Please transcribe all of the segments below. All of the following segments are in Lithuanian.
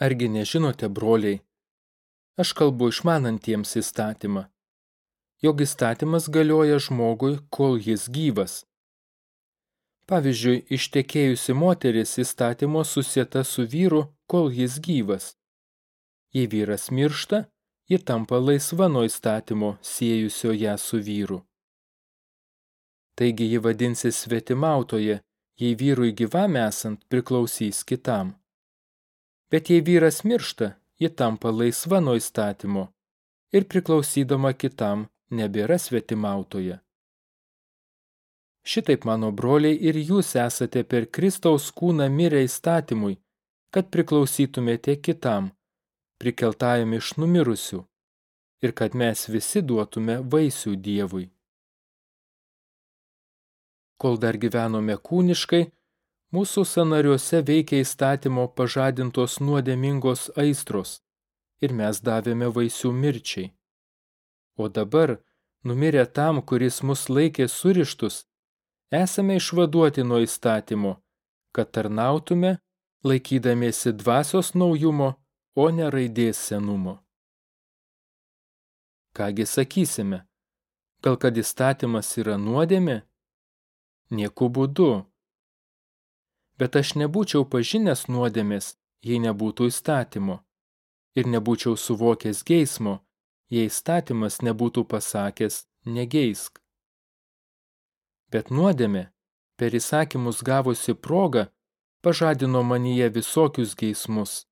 Argi nežinote, broliai, aš kalbu išmanantiems įstatymą, jog įstatymas galioja žmogui, kol jis gyvas. Pavyzdžiui, ištekėjusi moteris įstatymo susieta su vyru, kol jis gyvas. Jei vyras miršta, ji tampa laisva nuo įstatymo, siejusio ją su vyru. Taigi ji vadinsi svetimautoje, jei vyrui gyvam esant priklausys kitam bet jei vyras miršta, ji tampa laisva nuo įstatymo ir priklausydama kitam nebėra svetimautoje. Šitaip, mano broliai, ir jūs esate per Kristaus kūną mirę įstatymui, kad priklausytumėte kitam, prikeltajam iš numirusių, ir kad mes visi duotume vaisių Dievui. Kol dar gyvenome kūniškai, Mūsų sanariuose veikia įstatymo pažadintos nuodėmingos aistros ir mes davėme vaisių mirčiai. O dabar, numirę tam, kuris mus laikė surištus, esame išvaduoti nuo įstatymo, kad tarnautume, laikydamiesi dvasios naujumo, o ne raidės senumo. Kągi sakysime, gal kad įstatymas yra nuodėmė? Nieku būdu bet aš nebūčiau pažinęs nuodėmės, jei nebūtų įstatymo, ir nebūčiau suvokęs geismo, jei įstatymas nebūtų pasakęs negeisk. Bet nuodėmė, per įsakymus gavusi progą, pažadino manyje visokius geismus,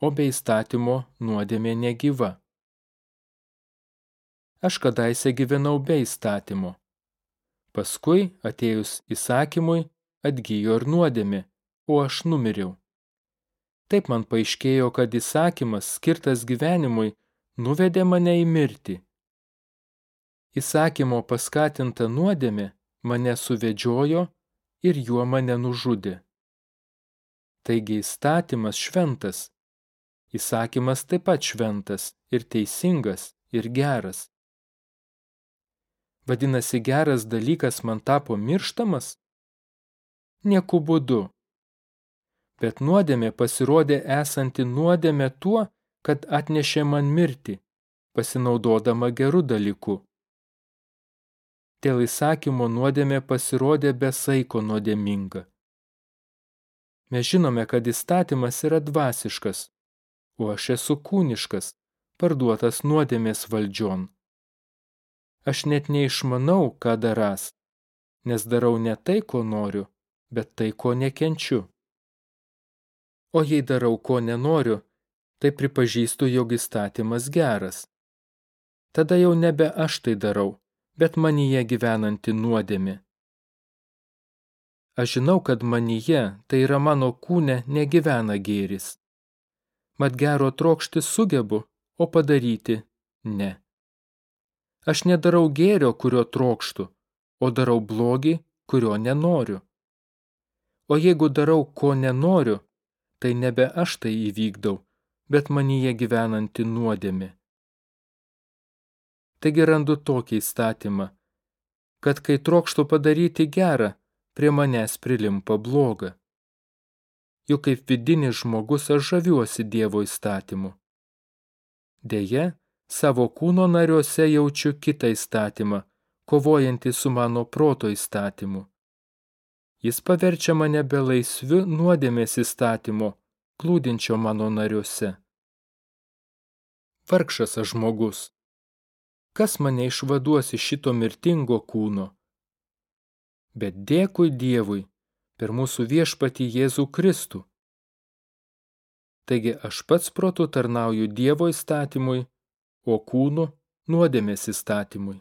o be įstatymo nuodėmė negyva. Aš kadaise gyvenau be įstatymo. Paskui, atėjus įsakymui, atgyjo ir nuodėmė, o aš numiriau. Taip man paaiškėjo, kad įsakymas, skirtas gyvenimui, nuvedė mane į mirtį. Įsakymo paskatinta nuodėmė mane suvedžiojo ir juo mane nužudė. Taigi įstatymas šventas, įsakymas taip pat šventas ir teisingas ir geras. Vadinasi, geras dalykas man tapo mirštamas? Nieku būdu. Bet nuodėmė pasirodė esanti nuodėmė tuo, kad atnešė man mirtį, pasinaudodama gerų dalykų. Dėl įsakymo nuodėmė pasirodė besaiko nuodėminga. Mes žinome, kad įstatymas yra dvasiškas, o aš esu kūniškas, parduotas nuodėmės valdžion. Aš net neišmanau, ką daras, nes darau ne tai, ko noriu, bet tai, ko nekenčiu. O jei darau, ko nenoriu, tai pripažįstu, jog įstatymas geras. Tada jau nebe aš tai darau, bet manyje gyvenanti nuodėmi. Aš žinau, kad manyje, tai yra mano kūne, negyvena gėris. Mat gero trokšti sugebu, o padaryti ne. Aš nedarau gėrio, kurio trokštų, o darau blogį, kurio nenoriu. O jeigu darau, ko nenoriu, tai nebe aš tai įvykdau, bet manyje gyvenanti nuodėmė. Taigi randu tokį įstatymą, kad kai trokštų padaryti gerą, prie manęs prilimpa bloga. Juk kaip vidinis žmogus aš žaviuosi Dievo įstatymu. Deja, savo kūno nariuose jaučiu kitą įstatymą, kovojantį su mano proto įstatymu Jis paverčia mane belaisviu nuodėmės įstatymo, klūdinčio mano nariuose. Vargšas aš žmogus. Kas mane išvaduos iš šito mirtingo kūno? Bet dėkui Dievui per mūsų viešpatį Jėzų Kristų. Taigi aš pats protu tarnauju Dievo įstatymui, o kūnu nuodėmės įstatymui.